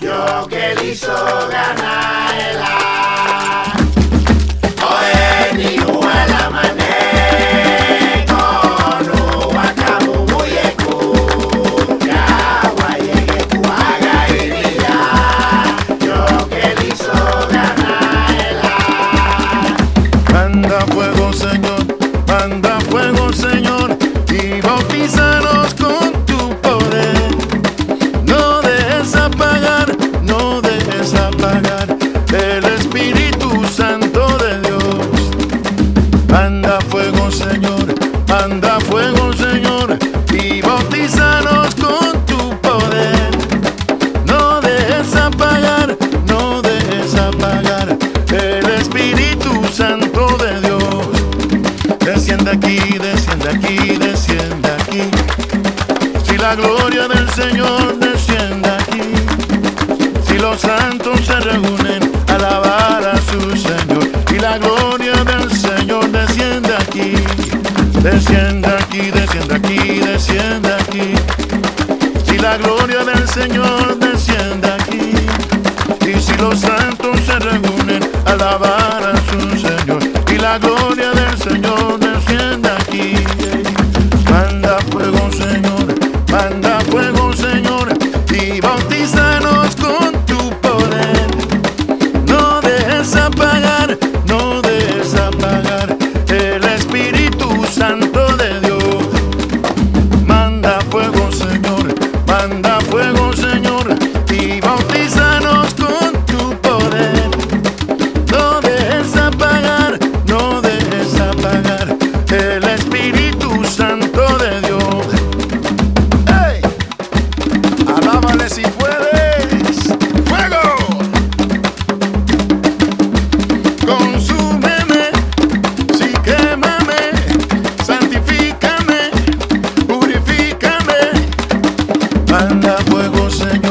Yo que le hizo ganar el y bautízanos con tu poder. No dejes apagar, no dejes apagar el Espíritu Santo de Dios. Manda fuego, Señor, manda fuego, Señor, y bautízanos con tu poder. No dejes apagar, no dejes apagar el Espíritu Santo de Dios. Desciende aquí, desciende aquí, desciende la gloria del Señor desciende aquí. Si los santos se reúnen alabar a su Señor. Y la gloria del Señor desciende aquí. Desciende aquí, desciende aquí, desciende aquí. Si la gloria del Señor desciende aquí, y si los santos se reúnen alabar Santo fuego.